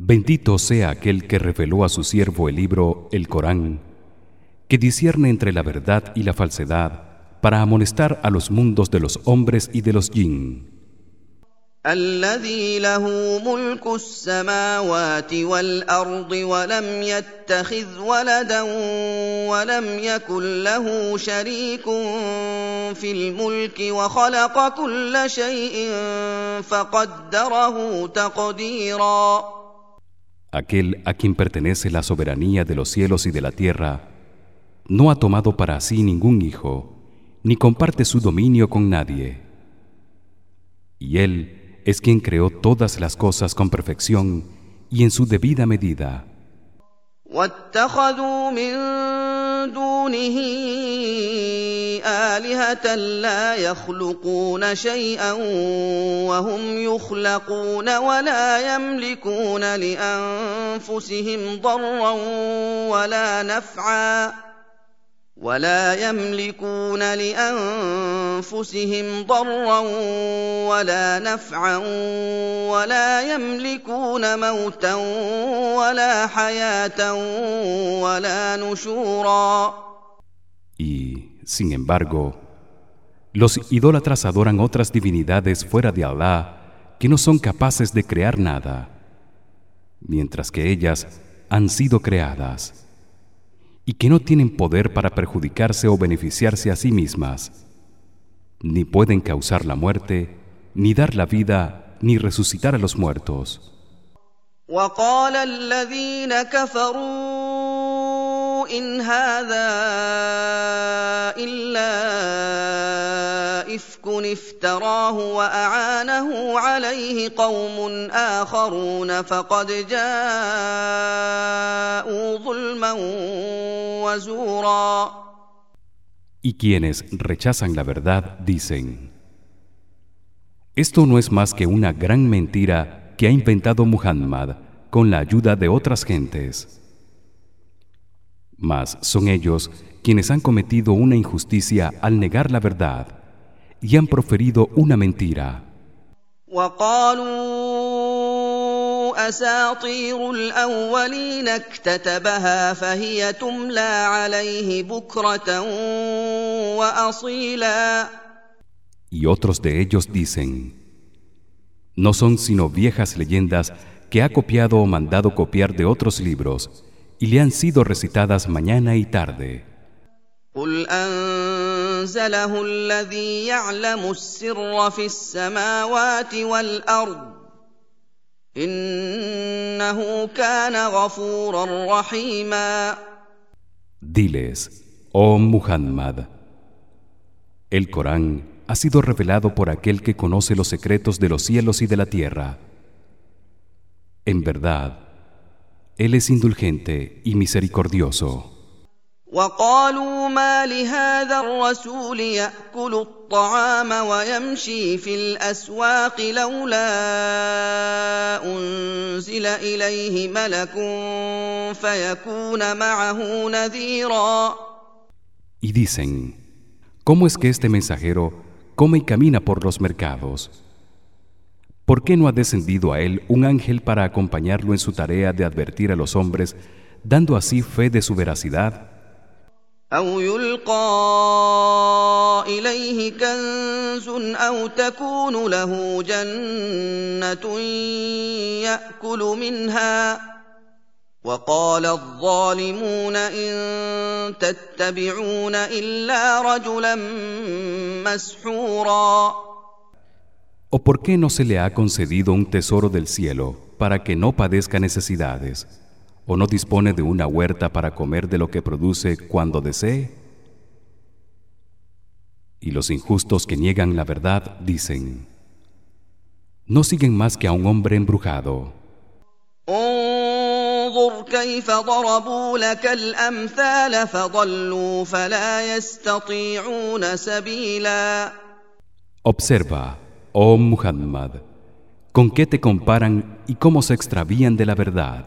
Bendito sea aquel que reveló a su siervo el libro, el Corán, que discierne entre la verdad y la falsedad para amonestar a los mundos de los hombres y de los jinn. الذي له ملك السماوات والارض ولم يتخذ ولدا ولم يكن له شريك في الملك وخلق كل شيء فقدره تقديرا Aquel a quien pertenece la soberanía de los cielos y de la tierra no ha tomado para sí ningún hijo ni comparte su dominio con nadie. Y él es quien creó todas las cosas con perfección y en su debida medida. دونه آلهة لا يخلقون شيئا وهم يخلقون ولا يملكون لأنفسهم ضرا ولا نفعا ولا يملكون لانفسهم ضرا ولا نفعا ولا يملكون موتا ولا حياه ولا نشورا Y, sin embargo, los idólatras adoran otras divinidades fuera de Allah que no son capaces de crear nada, mientras que ellas han sido creadas. y que no tienen poder para perjudicarse o beneficiarse a sí mismas ni pueden causar la muerte ni dar la vida ni resucitar a los muertos وقال الذين كفروا ان هذا افتراه واعانه عليه قوم اخرون فقد جاءوا ظلما وزورا Y quienes rechazan la verdad dicen Esto no es más que una gran mentira que ha inventado Muhammad con la ayuda de otras gentes. Mas son ellos quienes han cometido una injusticia al negar la verdad y han proferido una mentira. Y otros de ellos dicen, no son sino viejas leyendas que ha copiado o mandado copiar de otros libros y le han sido recitadas mañana y tarde. قل أنزله الذي يعلم السر في السماوات والأرض إنه كان غفورا رحيما Diles, oh Muhammad, el Corán ha sido revelado por aquel que conoce los secretos de los cielos y de la tierra. En verdad, él es indulgente y misericordioso. وقالوا ما لهذا الرسول ياكل الطعام ويمشي في الاسواق لولا انزل اليه ملك فيكون معه نذيرا Y dicen, ¿cómo es que este mensajero come y camina por los mercados? ¿Por qué no ha descendido a él un ángel para acompañarlo en su tarea de advertir a los hombres, dando así fe de su veracidad? أو يلقى إليه كنز أو تكون له جنة يأكل منها وقال الظالمون إن تتبعون إلا رجلا مسحورا ¿O por qué no se le ha concedido un tesoro del cielo para que no padezca necesidades? o no dispone de una huerta para comer de lo que produce cuando desee? Y los injustos que niegan la verdad dicen: No siguen más que a un hombre embrujado. فانظر كيف ضربوا لك الامثال فضلوا فلا يستطيعون سبيلا Observa, oh Muhammad, con qué te comparan y cómo se extravían de la verdad.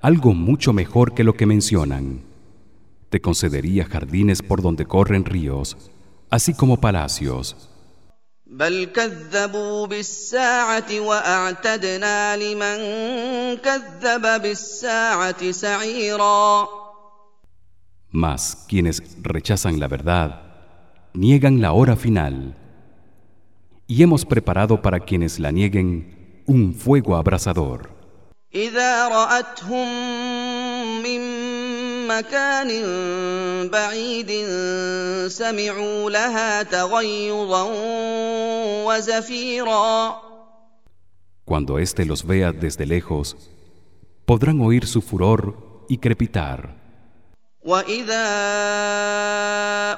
algo mucho mejor que lo que mencionan. te concedería jardines por donde corren ríos, así como palacios. Mas quienes rechazan la verdad niegan la hora final y hemos preparado para quienes la nieguen un fuego abrasador. مكان بعيد سمعوا لها تغيظا وزفيرا Cuando éste los vea desde lejos, podrán oír su furor y crepitar. وإذا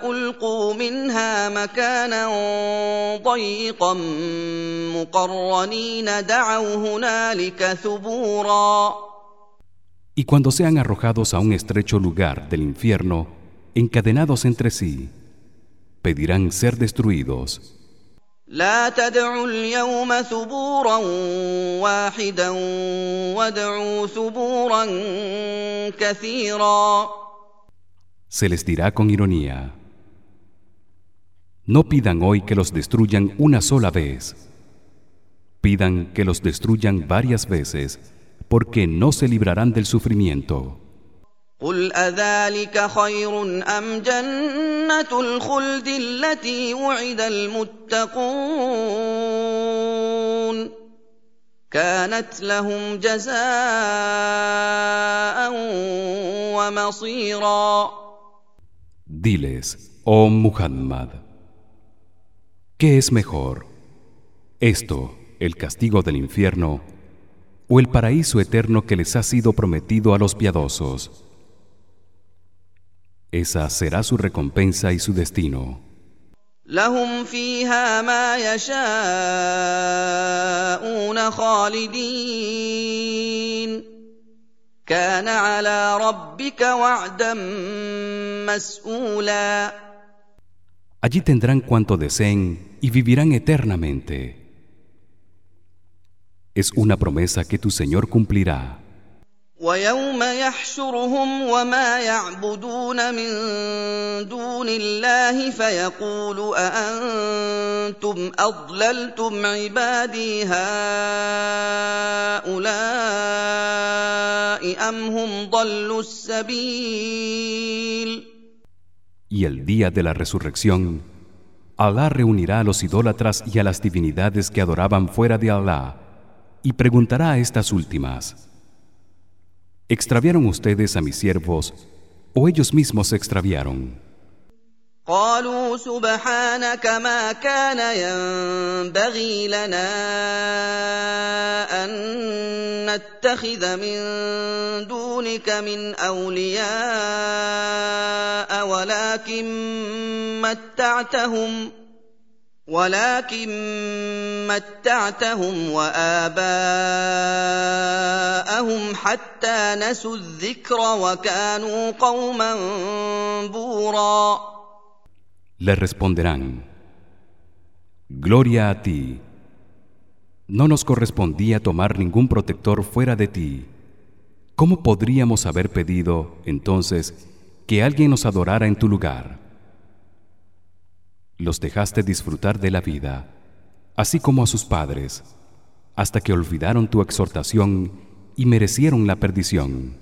ألقوا منها مكانا ضيقا مقرنين دعوا هنالك ثبورا Y cuando sean arrojados a un estrecho lugar del infierno, encadenados entre sí, pedirán ser destruidos. se les dirá con ironía: No pidan hoy que los destruyan una sola vez. Pidan que los destruyan varias veces porque no se librarán del sufrimiento. Diles, oh Muhammad, ¿qué es mejor? Esto, el castigo del infierno, o el paraíso eterno que les ha sido prometido a los piadosos. Esa será su recompensa y su destino. لهم فيها ما يشاءون خالدين كان على ربك وعدا مسؤولا Allí tendrán cuanto deseen y vivirán eternamente es una promesa que tu Señor cumplirá. ويوم يحشرهم وما يعبدون من دون الله فيقول أأنتم أضللتم عبادي هؤلاء أم هم ضلوا السبيل Y el día de la resurrección, Allah reunirá a los idólatras y a las divinidades que adoraban fuera de Allah y preguntará a estas últimas ¿Extraviaron ustedes a mis siervos o ellos mismos se extraviaron? قالوا سبحانك ما كان ينبغي لنا أن نتخذ من دونك من أولياء ولكن متعتهم ۖ ولكن متعتهم واباءهم حتى نسوا الذكر وكانوا قوما بورا Le responderán Gloria a ti No nos correspondía tomar ningún protector fuera de ti ¿Cómo podríamos haber pedido entonces que alguien nos adorara en tu lugar? Los dejaste disfrutar de la vida así como a sus padres hasta que olvidaron tu exhortación y merecieron la perdición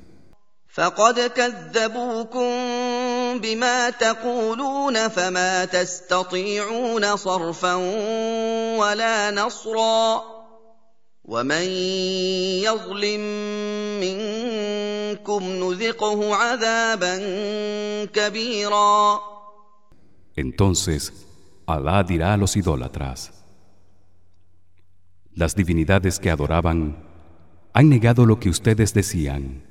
Entonces Alá dirá a los idólatras Las divinidades que adoraban han negado lo que ustedes decían.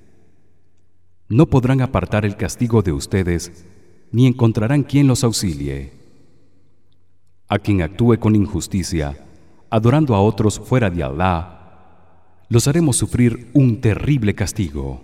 No podrán apartar el castigo de ustedes ni encontrarán quien los auxilie. A quien actúe con injusticia adorando a otros fuera de Allah los haremos sufrir un terrible castigo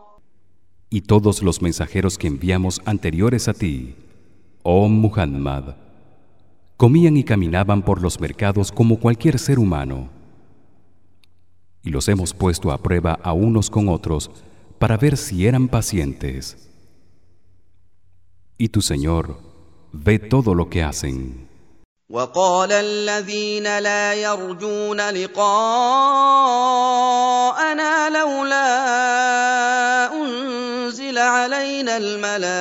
y todos los mensajeros que enviamos anteriores a ti oh Muhammad comían y caminaban por los mercados como cualquier ser humano y los hemos puesto a prueba a unos con otros para ver si eran pacientes y tu Señor ve todo lo que hacen وقال الذين لا يرجون لقاءنا لولا انزل علينا الملائكه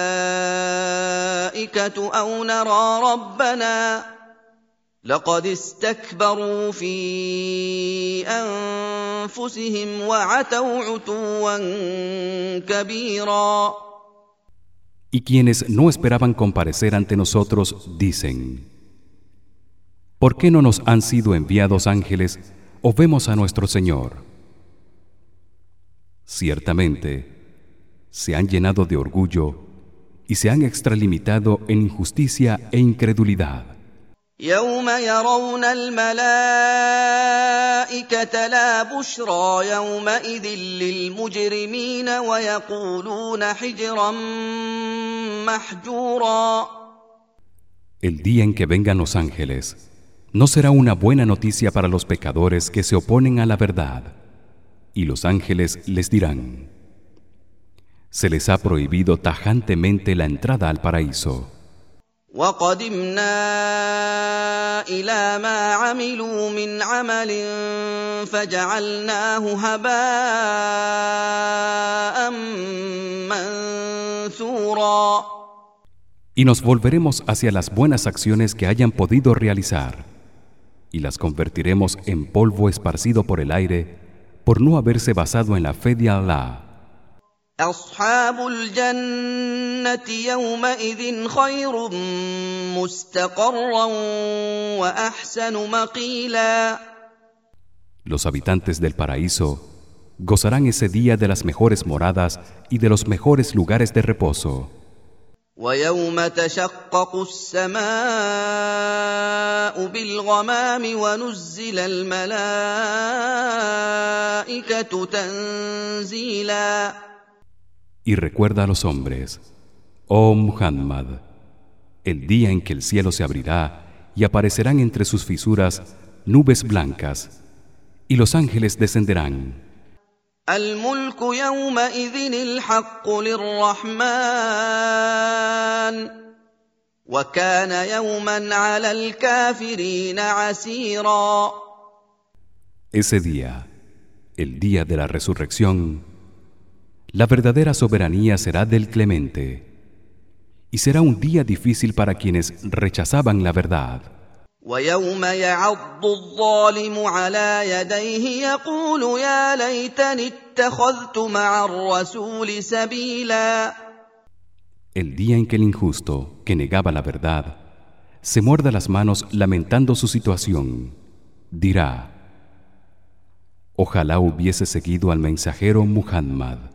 او نرى ربنا لقد استكبروا في انفسهم وعتوا عتوا كبيرا Y quienes no esperaban comparecer ante nosotros dicen ¿Por qué no nos han sido enviados ángeles o vemos a nuestro Señor? Ciertamente se han llenado de orgullo y se han extralimitado en injusticia e incredulidad. يوم يرون الملائكة لا بشرى يومئذ للمجرمين ويقولون حجرا محجورا El día en que vengan los ángeles no será una buena noticia para los pecadores que se oponen a la verdad y los ángeles les dirán se les ha prohibido tajantemente la entrada al paraíso وقدمنا إلى ما عملوا من عمل فجعلناه هباء منثورا y nos volveremos hacia las buenas acciones que hayan podido realizar y las convertiremos en polvo esparcido por el aire por no haberse basado en la fe de Allah أصحاب الجنة يومئذ خير مستقرا وأحسن مقيلا Los habitantes del paraíso gozarán ese día de las mejores moradas y de los mejores lugares de reposo. ويوم تشقق السماء بالغمام ونزل الملائكة تنزيلا y recuerda a los hombres, oh Muhammad, el día en que el cielo se abrirá y aparecerán entre sus fisuras nubes blancas y los ángeles descenderán. Ese día, el día de la resurrección, la verdadera soberanía será del Clemente y será un día difícil para quienes rechazaban la verdad. ويوم يعض الظالم على يديه يقول يا ليتني اتخذت مع الرسول سبيلا El día en que el injusto, que negaba la verdad, se muerda las manos lamentando su situación, dirá: Ojalá hubiese seguido al mensajero Muhammad.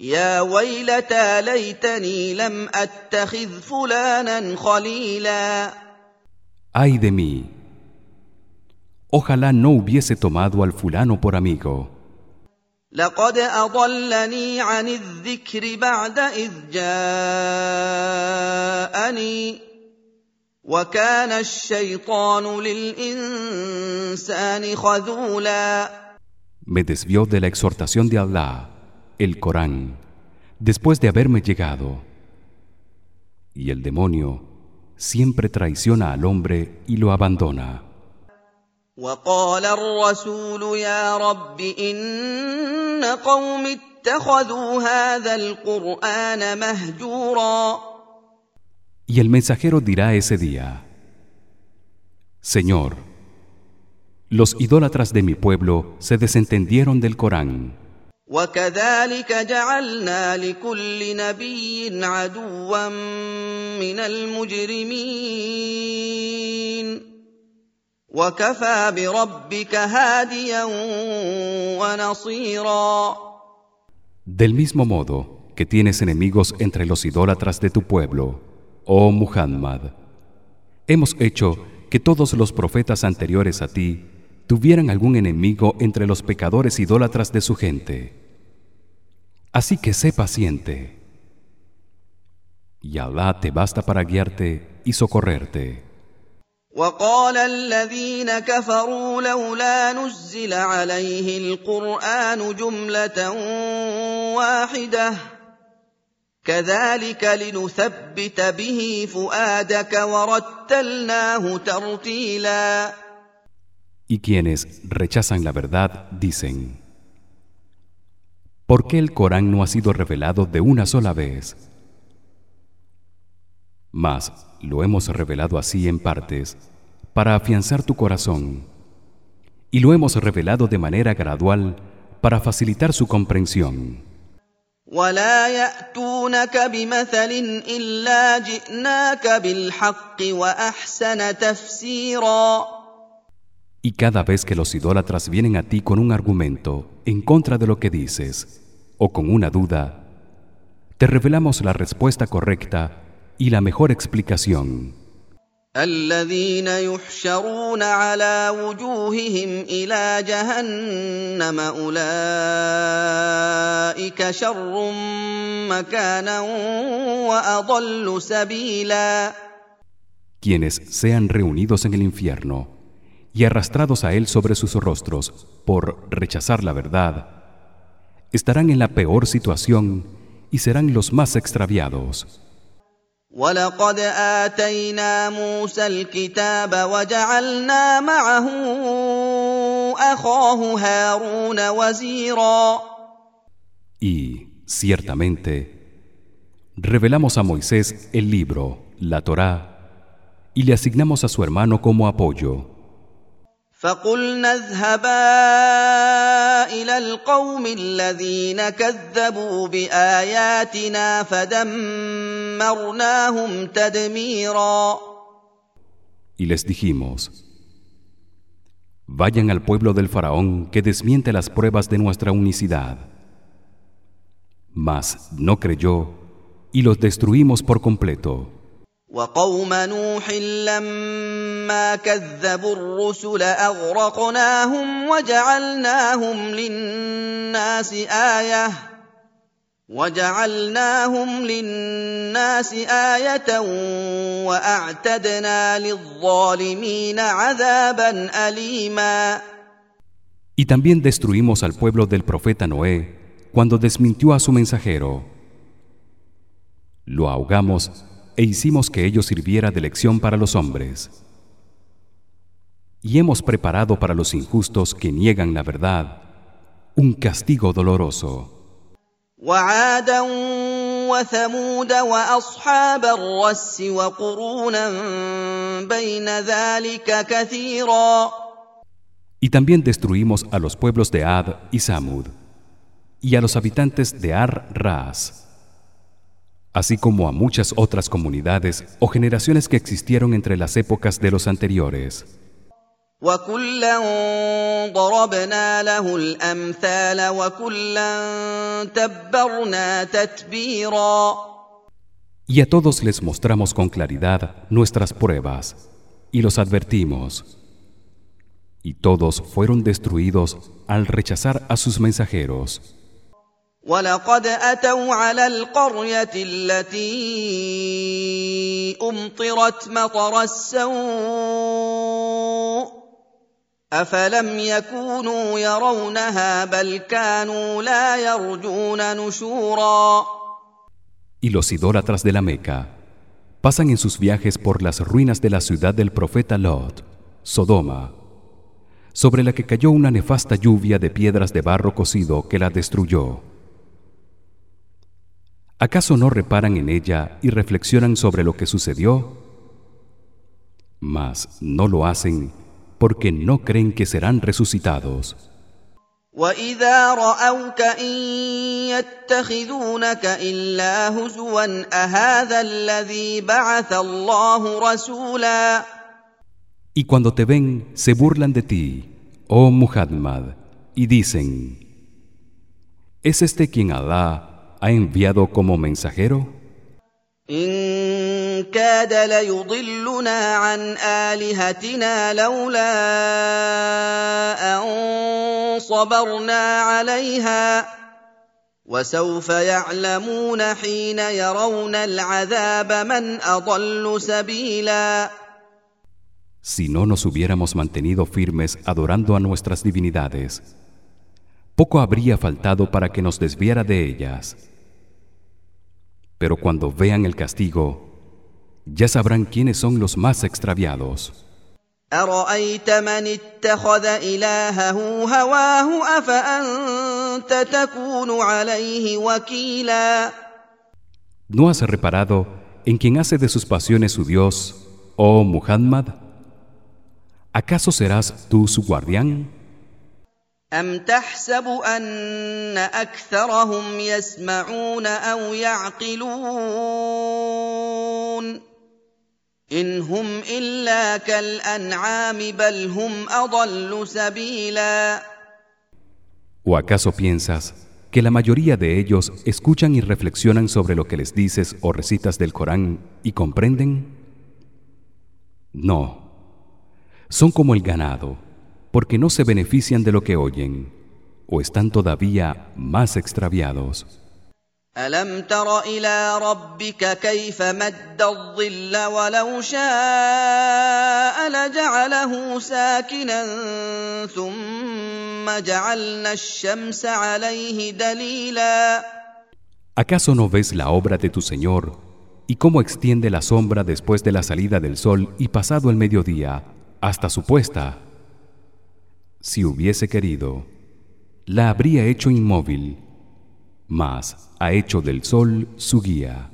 يا ويلتى ليتني لم اتخذ فلانا خليلا Ay de mí. Ojalá no hubiese tomado al fulano por amigo. لقد اضلني عن الذكر بعد اذ جاءني وكان الشيطان للانسان خذولا Me desvió de la exhortación de Allah, el Corán, después de haberme llegado y el demonio siempre traiciona al hombre y lo abandona وقال الرسول يا رب إن قوم اتخذوا هذا القرآن مهجورا y el mensajero dirá ese día Señor los idólatras de mi pueblo se desentendieron del Corán وكذلك جعلنا لكل نبي عدوا من المجرمين وكفى بربك هاديا ونصيرا Del mismo modo que tienes enemigos entre los idólatras de tu pueblo, oh Muhammad, hemos hecho que todos los profetas anteriores a ti tuvieran algún enemigo entre los pecadores idólatras de su gente. Así que sé paciente. Y Allah te basta para guiarte y socorrerte. وقال الذين كفروا لولا نزل عليه القرآن جملة واحدة كذلك لنثبت به فؤادك ورتلناه ترتيلا Y quienes rechazan la verdad dicen ¿Por qué el Corán no ha sido revelado de una sola vez? Mas lo hemos revelado así en partes para afianzar tu corazón y lo hemos revelado de manera gradual para facilitar su comprensión. ولا يأتونك بمثل إلا جئناك بالحق وأحسن تفسيرا Y cada vez que los idólatras vienen a ti con un argumento en contra de lo que dices o con una duda, te revelamos la respuesta correcta y la mejor explicación. الذين يحشرون على وجوههم إلى جهنم أولئك شر مكانا وأضل سبيلا Quienes sean reunidos en el infierno y arrastrados a él sobre sus rostros por rechazar la verdad, estarán en la peor situación y serán los más extraviados. ولقد آتينا موسى الكتاب وجعلنا معه أخاه هارون وزيرا Y ciertamente revelamos a Moisés el libro, la Torá, y le asignamos a su hermano como apoyo. فقلنا اذهبا إلى القوم الذين كذبوا بآياتنا فدمرناهم تدميرا Y les dijimos: Vayan al pueblo del faraón que desmiente las pruebas de nuestra unicidad. Mas no creyó y los destruimos por completo. وقوم نوح لما كذبوا الرسل أغرقناهم وجعلناهم للناس آية وجعلناهم للناس آية وأعتدنا للظالمين عذابا اليما Y también destruimos al pueblo del profeta Noé cuando desmintió a su mensajero. Lo ahogamos e hicimos que ello sirviera de lección para los hombres. Y hemos preparado para los injustos que niegan la verdad un castigo doloroso. وعادا وثمود واصحاب الرس وقرونا بين ذلك كثيرا Y también destruimos a los pueblos de Ad y Samud y a los habitantes de Ar-Ras así como a muchas otras comunidades o generaciones que existieron entre las épocas de los anteriores. Y a todos les mostramos con claridad nuestras pruebas y los advertimos. Y todos fueron destruidos al rechazar a sus mensajeros. ولقد اتوا على القريه التي امطرت مطر السوء افلم يكونوا يرونها بل كانوا لا يرجون نشورا Y los idólatras de la Meca pasan en sus viajes por las ruinas de la ciudad del profeta Lot, Sodoma, sobre la que cayó una nefasta lluvia de piedras de barro cocido que la destruyó. ¿Acaso no reparan en ella y reflexionan sobre lo que sucedió? Mas no lo hacen porque no creen que serán resucitados. Y cuando te ven, se burlan de ti, oh Muhammad, y dicen: ¿Es este quien Alá ha enviado como mensajero? إن كاد ليضلنا عن آلهتنا لولا أن صبرنا عليها وسوف يعلمون حين يرون العذاب من أضل سبيلا Si no nos hubiéramos mantenido firmes adorando a nuestras divinidades, poco habría faltado para que nos desviara de ellas. pero cuando vean el castigo ya sabrán quiénes son los más extraviados ¿No has reparado en quien hace de sus pasiones su Dios, oh Muhammad? ¿Acaso serás tú su guardián? أم تحسب أن أكثرهم يسمعون أو يعقلون إن هم إلا كالأنعام بل هم أضل سبيلا ¿O acaso piensas que la mayoría de ellos escuchan y reflexionan sobre lo que les dices o recitas del Corán y comprenden? No. Son como el ganado porque no se benefician de lo que oyen o están todavía más extraviados. ألم تر إلى ربك كيف مد الظل ولو شاء لجعله ساكنا ثم جعلنا الشمس عليه دليلا ¿Acaso no ves la obra de tu Señor y cómo extiende la sombra después de la salida del sol y pasado el mediodía hasta su puesta? Si hubiese querido la habría hecho inmóvil mas ha hecho del sol su guía.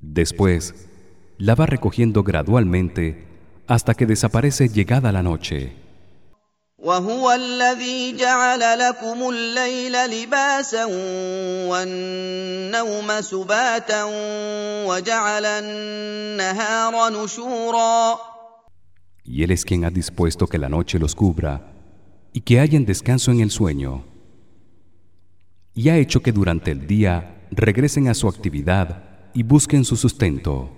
Después la va recogiendo gradualmente hasta que desaparece llegada la noche وهو الذي جعل لكم الليل لباسا والنوم سباتا وجعل النهار نشورا Y él es quien ha dispuesto que la noche los cubra y que hayan descanso en el sueño. Y ha hecho que durante el día regresen a su actividad y busquen su sustento.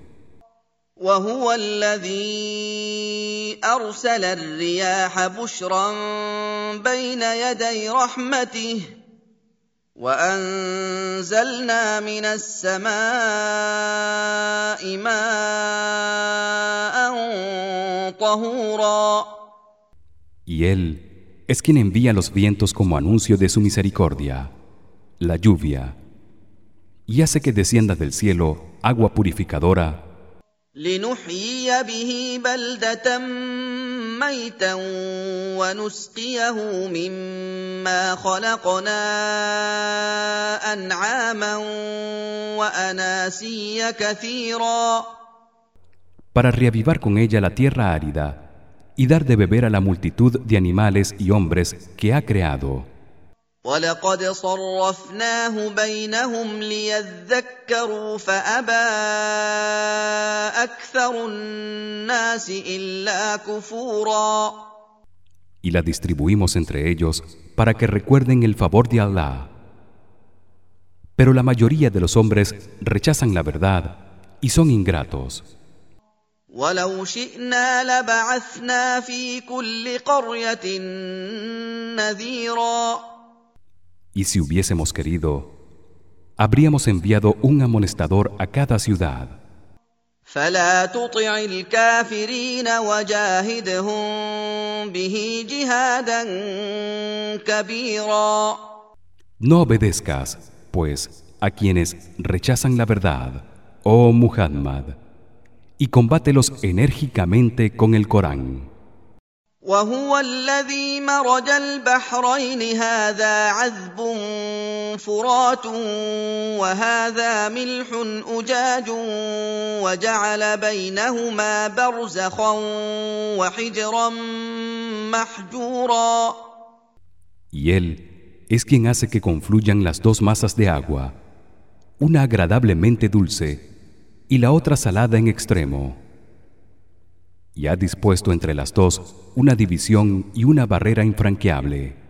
وهو الذي ارسل الرياح بشرا بين يدي رحمته وانزلنا من السماء ماء طهورا Y él es quien envía los vientos como anuncio de su misericordia, la lluvia, y hace que descienda del cielo agua purificadora لنحيي به بلده ميتا ونسقيه مما خلقنا انعاما واناسيا كثيرا para reavivar con ella la tierra árida y dar de beber a la multitud de animales y hombres que ha creado ولقد صرفناه بينهم ليذكروا فابى اكثر الناس الا كفورا Y la distribuimos entre ellos para que recuerden el favor de Allah. Pero la mayoría de los hombres rechazan la verdad y son ingratos. ولو شئنا لبعثنا في كل قريه نذيرا Y si hubiésemos querido, habríamos enviado un amonestador a cada ciudad. فلا تطع الكافرين وجاهدهم به جهادا كبيرا No obedezcas, pues, a quienes rechazan la verdad, oh Muhammad, y combátelos enérgicamente con el Corán. وهو الذي مرج البحرين هذا عذب فرات وهذا ملح أجاج وجعل بينهما برزخا وحجرا محجورا Y él es quien hace que confluyan las dos masas de agua, una agradablemente dulce y la otra salada en extremo. y ha dispuesto entre las dos una división y una barrera infranqueable.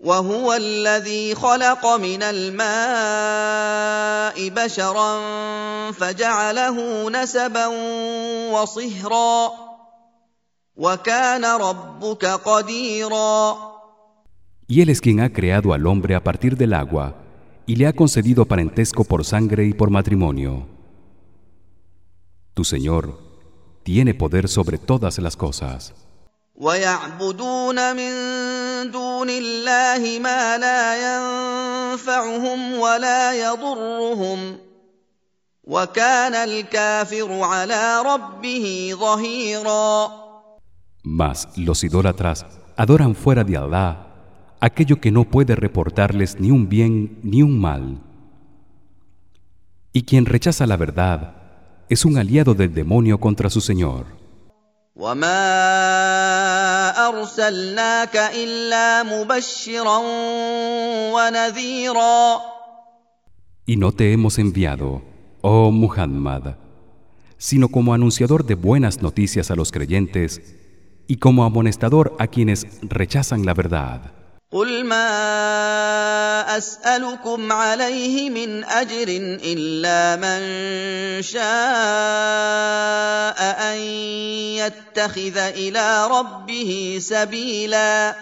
وهو الذي خلق من الماء بشرا فجعله نسبا وصهرا وكان ربك قديرا Y él es quien ha creado al hombre a partir del agua y le ha concedido parentesco por sangre y por matrimonio. Tu Señor tiene poder sobre todas las cosas. ويعبدون من دون الله ما لا ينفعهم ولا يضرهم وكان الكافر على ربه ظهيرا Mas los idólatras adoran fuera de Allah aquello que no puede reportarles ni un bien ni un mal. Y quien rechaza la verdad es un aliado del demonio contra su señor. Y no te hemos enviado, oh Muhammad, sino como anunciador de buenas noticias a los creyentes y como amonestador a quienes rechazan la verdad. قل ما اسالكم عليه من اجر الا من شاء ان يتخذ الى ربه سبيلا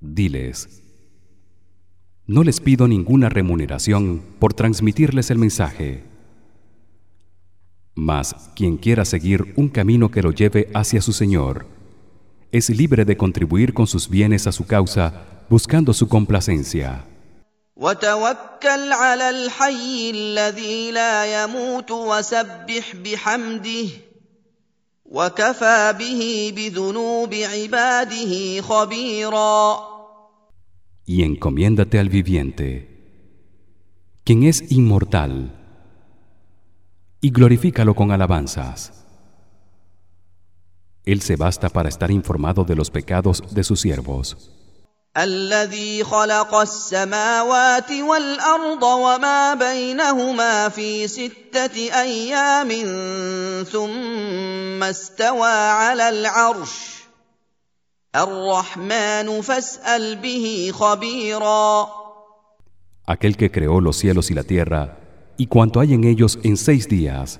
Diles No les pido ninguna remuneración por transmitirles el mensaje. Mas quien quiera seguir un camino que lo lleve hacia su Señor, es libre de contribuir con sus bienes a su causa buscando su complacencia. Y encomiéndate al viviente, quien es inmortal, y glorifícalo con alabanzas. Él se basta para estar informado de los pecados de sus siervos. الذي خلق السماوات والارض وما بينهما في سته ايام ثم استوى على العرش الرحمن فاسال به خبيرا Aquel que creó los cielos y la tierra y cuanto hay en ellos en seis días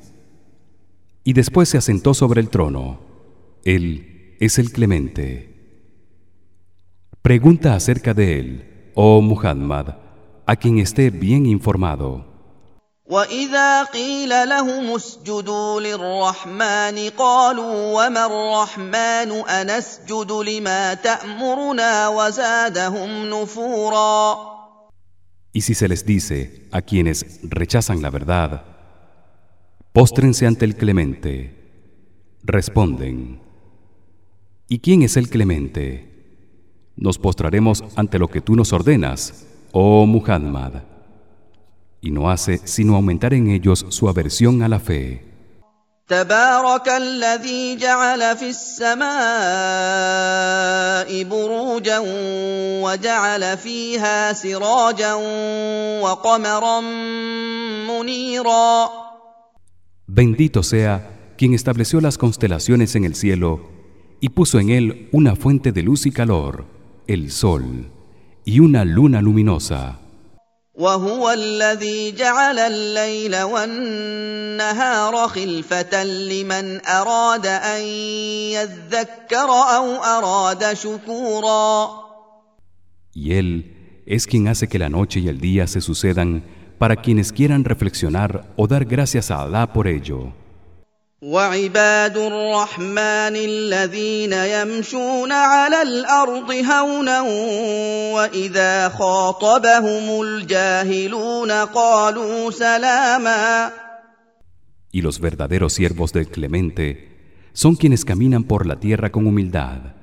y después se asentó sobre el trono él es el clemente. Pregunta acerca de él, oh Muhammad, a quien esté bien informado. Y si se les dice a quienes rechazan la verdad, póstrense ante el clemente, responden: ¿Y quién es el clemente? nos postraremos ante lo que tú nos ordenas, oh Muhammad. Y no hace sino aumentar en ellos su aversión a la fe. Bendito sea quien estableció las constelaciones en el cielo y puso en él una fuente de luz y calor el sol, y una luna luminosa. Y él es quien hace que la noche y el día se sucedan para quienes quieran reflexionar o dar gracias a Allah por ello. وعباد الرحمن الذين يمشون على الارض هونا واذا خاطبهم الجاهلون قالوا سلاما Y los verdaderos siervos del Clemente son quienes caminan por la tierra con humildad.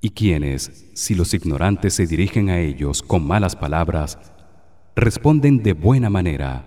Y quienes, si los ignorantes se dirigen a ellos con malas palabras, responden de buena manera.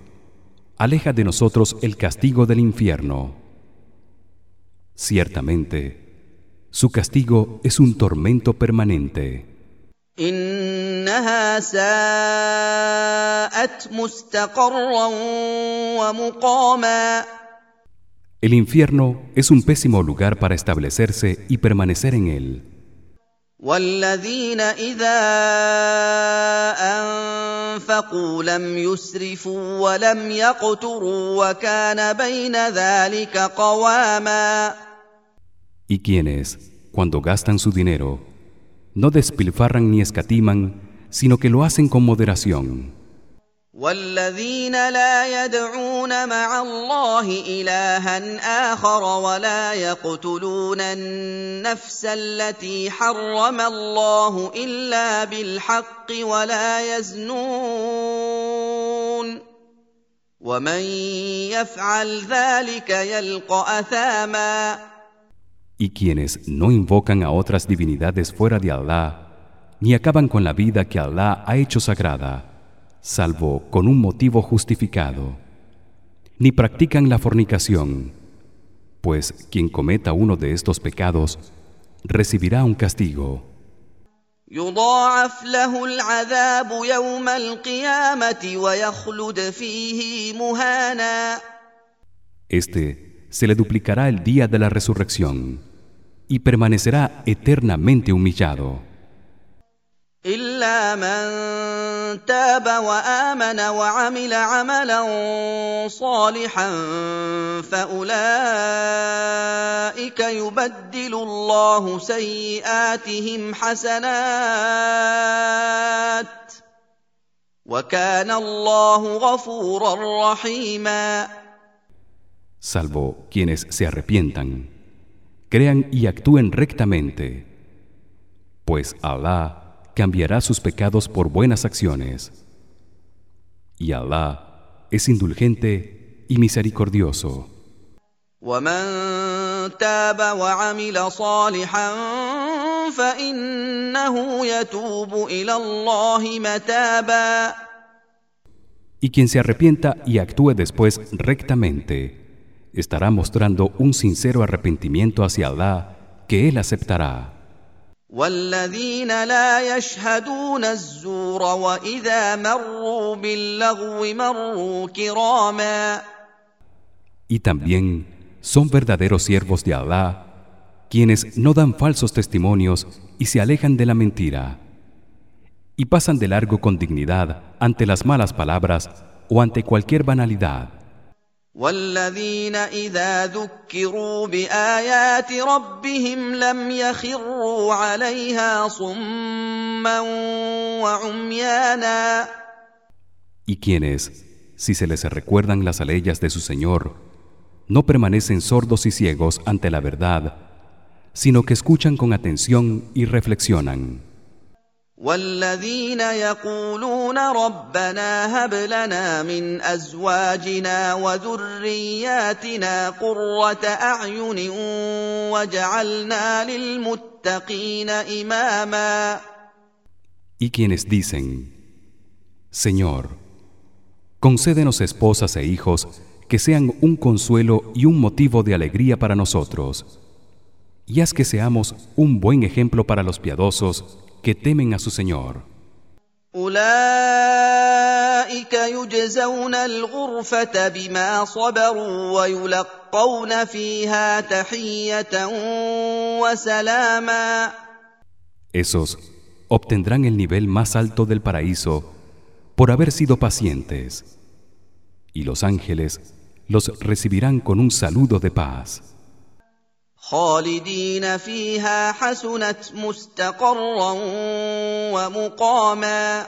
aleja de nosotros el castigo del infierno. Ciertamente, su castigo es un tormento permanente. El infierno es un pésimo lugar para establecerse y permanecer en él والذين اذا انفقوا لم يسرفوا ولم يقتروا وكان بين ذلك قواما Y quienes, cuando gastan su dinero, no despilfarran ni escatiman, sino que lo hacen con moderación. والذين لا يدعون مع الله إلها آخر ولا يقتلون النفس التي حرم الله إلا بالحق ولا يزنون ومن يفعل ذلك يلقى أثاما Y quienes no invocan a otras divinidades fuera de Allah, ni acaban con la vida que Allah ha hecho sagrada, salvo con un motivo justificado. Ni practican la fornicación pues quien cometa uno de estos pecados recibirá un castigo. Este se le duplicará el día de la resurrección y permanecerá eternamente humillado. الا من تاب وامن وعمل عملا صالحا فاولئك يبدل الله سيئاتهم حسنات وكان الله غفورا رحيما salvo quienes se arrepientan, crean y actúen rectamente, pues Allah cambiará sus pecados por buenas acciones. Y Allah es indulgente y misericordioso. Y quien se arrepienta y actúe después rectamente, estará mostrando un sincero arrepentimiento hacia Allah que él aceptará. والذين لا يشهدون الزور واذا مروا باللغو مروا كراما Y también son verdaderos siervos de Allah quienes no dan falsos testimonios y se alejan de la mentira y pasan de largo con dignidad ante las malas palabras o ante cualquier banalidad. والذين اذا ذكروا بايات ربهم لم يخروا عليها صما وعميانا Y quienes, si se les recuerdan las aleyas de su Señor, no permanecen sordos y ciegos ante la verdad, sino que escuchan con atención y reflexionan. والذين يقولون ربنا هب لنا من ازواجنا وذرياتنا قره اعين واجعلنا للمتقين اماما Y quienes dicen: Señor, concédenos esposas e hijos que sean un consuelo y un motivo de alegría para nosotros. Y haz que seamos un buen ejemplo para los piadosos que temen a su Señor. أولئك يجزون الغرفة بما صبروا ويلقون فيها تحية وسلاما Esos obtendrán el nivel más alto del paraíso por haber sido pacientes. Y los ángeles los recibirán con un saludo de paz. خالدين فيها حسنت مستقرا ومقاما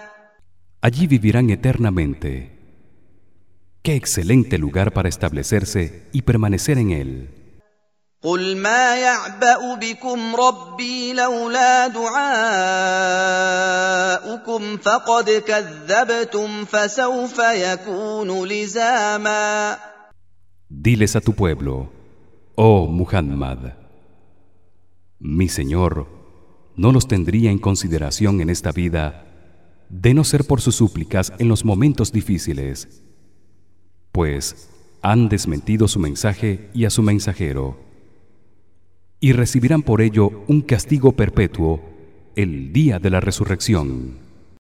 Allí vivirán eternamente. Qué excelente lugar para establecerse y permanecer en él. قل ما يعبأ بكم ربي لولا دعاؤكم فقد كذبتم فسوف يكون لزاما Diles a tu pueblo, oh Muhammad, mi Señor no los tendría en consideración en esta vida de no ser por sus súplicas en los momentos difíciles, pues han desmentido su mensaje y a su mensajero, y recibirán por ello un castigo perpetuo el día de la resurrección.